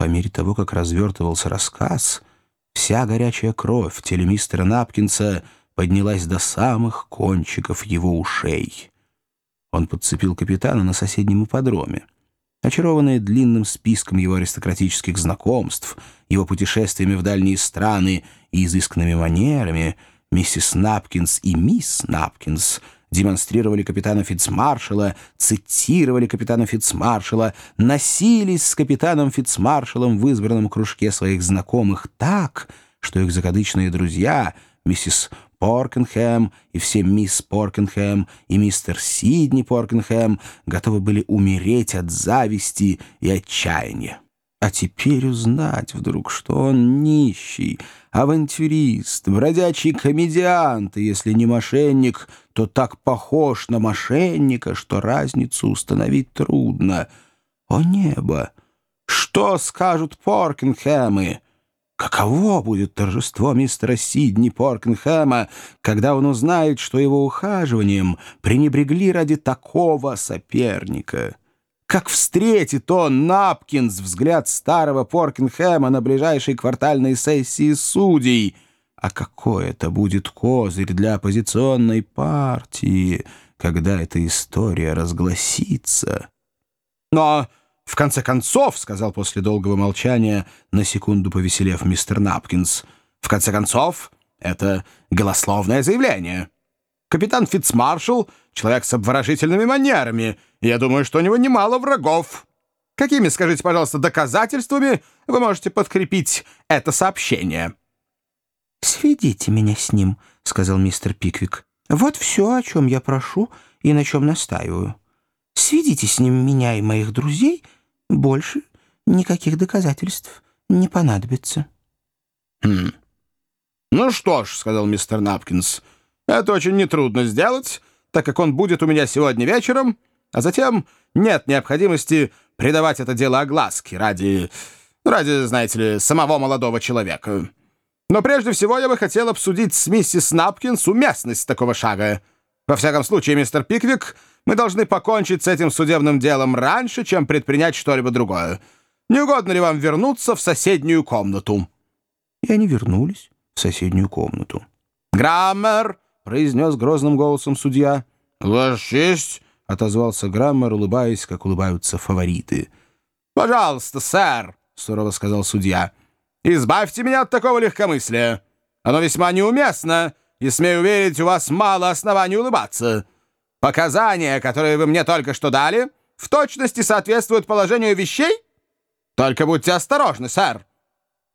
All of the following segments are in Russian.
По мере того, как развертывался рассказ, вся горячая кровь в теле мистера Напкинса поднялась до самых кончиков его ушей. Он подцепил капитана на соседнем ипподроме. Очарованные длинным списком его аристократических знакомств, его путешествиями в дальние страны и изысканными манерами, миссис Напкинс и мисс Напкинс демонстрировали капитана Фицмаршала, цитировали капитана Фицмаршала, носились с капитаном Фицмаршалом в избранном кружке своих знакомых так, что их закадычные друзья, миссис Поркенхэм и все мисс Поркенхэм и мистер Сидни Поркенхэм готовы были умереть от зависти и отчаяния. А теперь узнать вдруг, что он нищий, авантюрист, бродячий комедиант, и если не мошенник, то так похож на мошенника, что разницу установить трудно. О небо! Что скажут Поркенхэмы? Каково будет торжество мистера Сидни Поркенхэма, когда он узнает, что его ухаживанием пренебрегли ради такого соперника? Как встретит он, Напкинс, взгляд старого Поркенхэма на ближайшей квартальной сессии судей? А какой это будет козырь для оппозиционной партии, когда эта история разгласится? Но... «В конце концов», — сказал после долгого молчания, на секунду повеселев мистер Напкинс, «в конце концов, это голословное заявление. Капитан Фитцмаршал — человек с обворожительными манерами, я думаю, что у него немало врагов. Какими, скажите, пожалуйста, доказательствами вы можете подкрепить это сообщение?» «Сведите меня с ним», — сказал мистер Пиквик. «Вот все, о чем я прошу и на чем настаиваю. Сведите с ним меня и моих друзей — больше никаких доказательств не понадобится. «Хм. Ну что ж», — сказал мистер Напкинс, — «это очень нетрудно сделать, так как он будет у меня сегодня вечером, а затем нет необходимости придавать это дело огласке ради, ради, знаете ли, самого молодого человека. Но прежде всего я бы хотел обсудить с миссис Напкинс уместность такого шага. Во всяком случае, мистер Пиквик, мы должны покончить с этим судебным делом раньше, чем предпринять что-либо другое. Не угодно ли вам вернуться в соседнюю комнату?» И они вернулись в соседнюю комнату. «Граммер!» — произнес грозным голосом судья. «Ваша честь!» — отозвался Граммер, улыбаясь, как улыбаются фавориты. «Пожалуйста, сэр!» — сурово сказал судья. «Избавьте меня от такого легкомыслия. Оно весьма неуместно и, смею уверить, у вас мало оснований улыбаться. Показания, которые вы мне только что дали, в точности соответствуют положению вещей? Только будьте осторожны, сэр».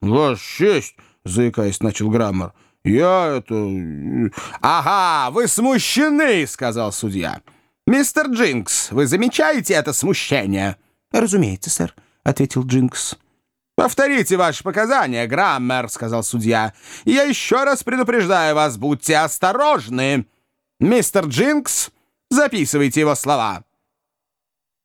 «Ваша честь», — заикаясь, начал Граммар, — «я это...» «Ага, вы смущены», — сказал судья. «Мистер Джинкс, вы замечаете это смущение?» «Разумеется, сэр», — ответил Джинкс. «Повторите ваши показания, Граммер», — сказал судья. «Я еще раз предупреждаю вас, будьте осторожны. Мистер Джинкс, записывайте его слова».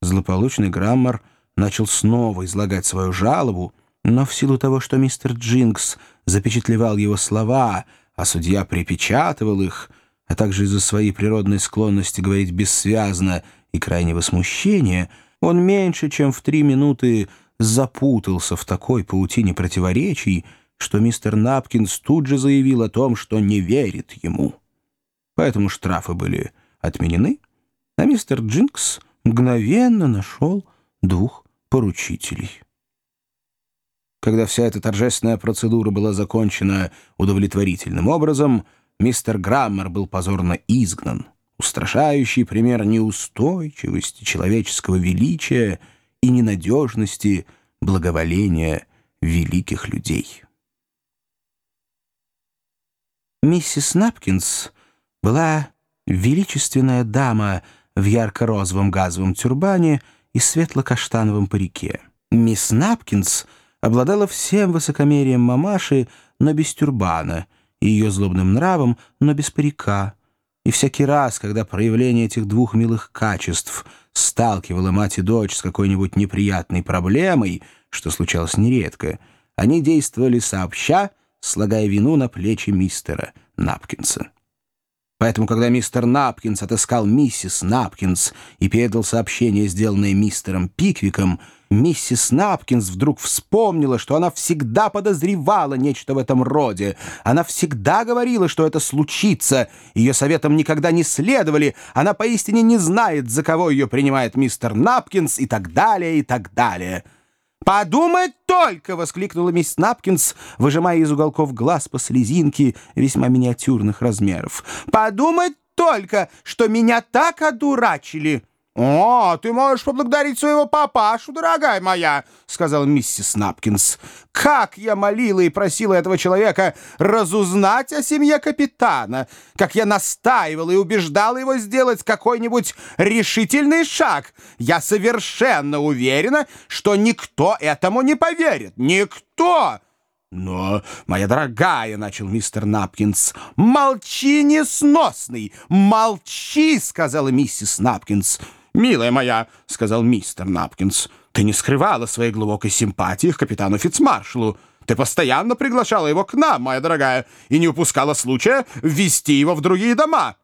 Злополучный Граммер начал снова излагать свою жалобу, но в силу того, что мистер Джинкс запечатлевал его слова, а судья припечатывал их, а также из-за своей природной склонности говорить бессвязно и крайнего смущения, он меньше, чем в три минуты запутался в такой паутине противоречий, что мистер Напкинс тут же заявил о том, что не верит ему. Поэтому штрафы были отменены, а мистер Джинкс мгновенно нашел двух поручителей. Когда вся эта торжественная процедура была закончена удовлетворительным образом, мистер Граммер был позорно изгнан. Устрашающий пример неустойчивости человеческого величия — и ненадежности благоволения великих людей. Миссис Напкинс была величественная дама в ярко-розовом газовом тюрбане и светло-каштановом парике. Мисс Напкинс обладала всем высокомерием мамаши, но без тюрбана, и ее злобным нравом, но без парика. И всякий раз, когда проявление этих двух милых качеств — сталкивала мать и дочь с какой-нибудь неприятной проблемой, что случалось нередко, они действовали сообща, слагая вину на плечи мистера Напкинса. Поэтому, когда мистер Напкинс отыскал миссис Напкинс и передал сообщение, сделанное мистером Пиквиком, Миссис Напкинс вдруг вспомнила, что она всегда подозревала нечто в этом роде. Она всегда говорила, что это случится. Ее советам никогда не следовали. Она поистине не знает, за кого ее принимает мистер Напкинс и так далее, и так далее. «Подумать только!» — воскликнула мисс Напкинс, выжимая из уголков глаз по слезинке весьма миниатюрных размеров. «Подумать только, что меня так одурачили!» «О, ты можешь поблагодарить своего папашу, дорогая моя», — сказал миссис Напкинс. «Как я молила и просила этого человека разузнать о семье капитана! Как я настаивала и убеждала его сделать какой-нибудь решительный шаг! Я совершенно уверена, что никто этому не поверит! Никто!» «Но, моя дорогая», — начал мистер Напкинс, — «молчи, несносный! Молчи!» — сказала миссис Напкинс. «Милая моя», — сказал мистер Напкинс, — «ты не скрывала своей глубокой симпатии к капитану Фицмаршалу. Ты постоянно приглашала его к нам, моя дорогая, и не упускала случая ввести его в другие дома».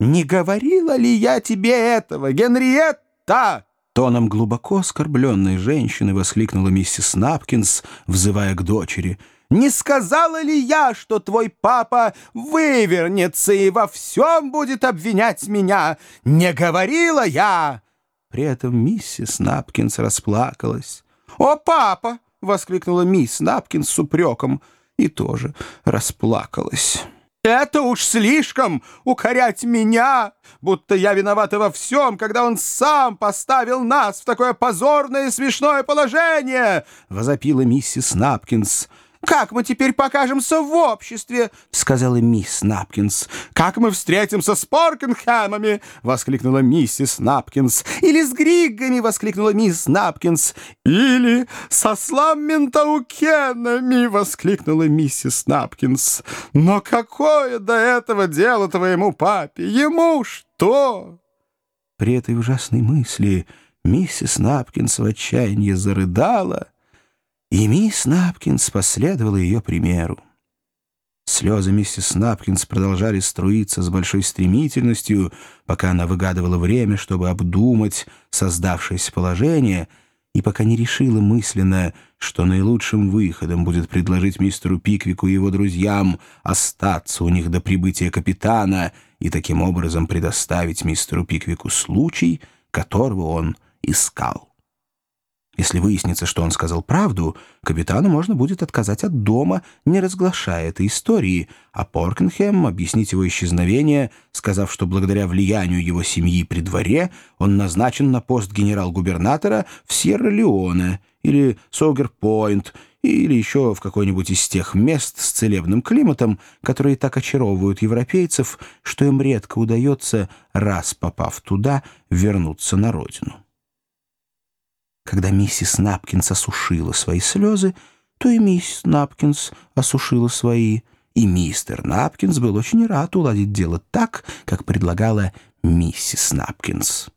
«Не говорила ли я тебе этого, Генриетта?» Тоном глубоко оскорбленной женщины воскликнула миссис Напкинс, взывая к дочери — не сказала ли я, что твой папа вывернется и во всем будет обвинять меня? Не говорила я!» При этом миссис Напкинс расплакалась. «О, папа!» — воскликнула мисс Напкинс с упреком и тоже расплакалась. «Это уж слишком укорять меня, будто я виновата во всем, когда он сам поставил нас в такое позорное и смешное положение!» — возопила миссис Напкинс. «Как мы теперь покажемся в обществе?» — сказала мисс Напкинс. «Как мы встретимся с Поркенхэмами?» — воскликнула миссис Напкинс. «Или с Григгами?» — воскликнула мисс Напкинс. «Или со Сламментаукенами?» — воскликнула миссис Напкинс. «Но какое до этого дело твоему папе? Ему что?» При этой ужасной мысли миссис Напкинс в отчаянии зарыдала — и мисс Напкинс последовала ее примеру. Слезы миссис Напкинс продолжали струиться с большой стремительностью, пока она выгадывала время, чтобы обдумать создавшееся положение, и пока не решила мысленно, что наилучшим выходом будет предложить мистеру Пиквику и его друзьям остаться у них до прибытия капитана и таким образом предоставить мистеру Пиквику случай, которого он искал. Если выяснится, что он сказал правду, капитану можно будет отказать от дома, не разглашая этой истории, а Поркенхэм объяснить его исчезновение, сказав, что благодаря влиянию его семьи при дворе он назначен на пост генерал-губернатора в Сьерра-Леоне или Согер-Пойнт, или еще в какой-нибудь из тех мест с целебным климатом, которые так очаровывают европейцев, что им редко удается, раз попав туда, вернуться на родину. Когда миссис Напкинс осушила свои слезы, то и миссис Напкинс осушила свои, и мистер Напкинс был очень рад уладить дело так, как предлагала миссис Напкинс.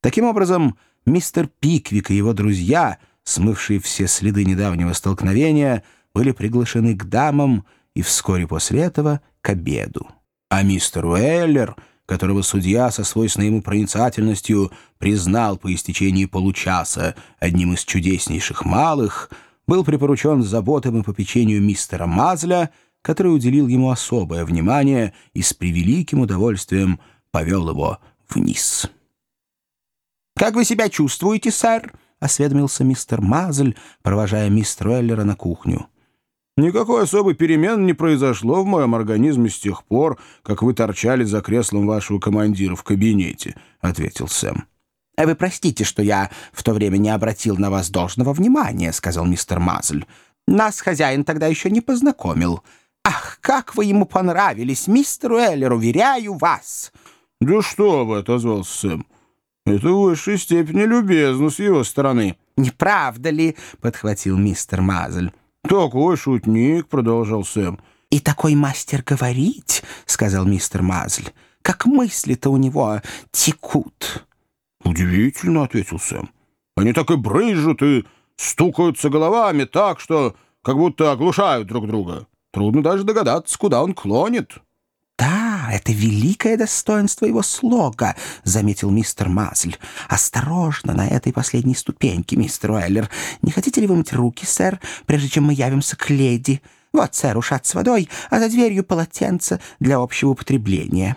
Таким образом, мистер Пиквик и его друзья, смывшие все следы недавнего столкновения, были приглашены к дамам и вскоре после этого к обеду. А мистер Уэллер — которого судья со свойственной ему проницательностью признал по истечении получаса одним из чудеснейших малых, был припоручен заботам и попечению мистера Мазля, который уделил ему особое внимание и с превеликим удовольствием повел его вниз. «Как вы себя чувствуете, сэр?» — осведомился мистер Мазль, провожая мистера Эллера на кухню. Никакой особой перемены не произошло в моем организме с тех пор, как вы торчали за креслом вашего командира в кабинете», — ответил Сэм. «А «Вы простите, что я в то время не обратил на вас должного внимания», — сказал мистер Мазль. «Нас хозяин тогда еще не познакомил. Ах, как вы ему понравились, мистер Уэллер, уверяю вас!» «Да что вы!» — отозвался Сэм. «Это в высшей степени любезно с его стороны». «Не правда ли?» — подхватил мистер Мазль. «Такой шутник», — продолжал Сэм. «И такой мастер говорить», — сказал мистер Мазль. «Как мысли-то у него текут». «Удивительно», — ответил Сэм. «Они так и брызжут и стукаются головами так, что как будто оглушают друг друга. Трудно даже догадаться, куда он клонит». «Да, это великое достоинство его слога», — заметил мистер Мазль. «Осторожно на этой последней ступеньке, мистер Уэллер. Не хотите ли вымыть руки, сэр, прежде чем мы явимся к леди? Вот, сэр, ушат с водой, а за дверью полотенце для общего употребления».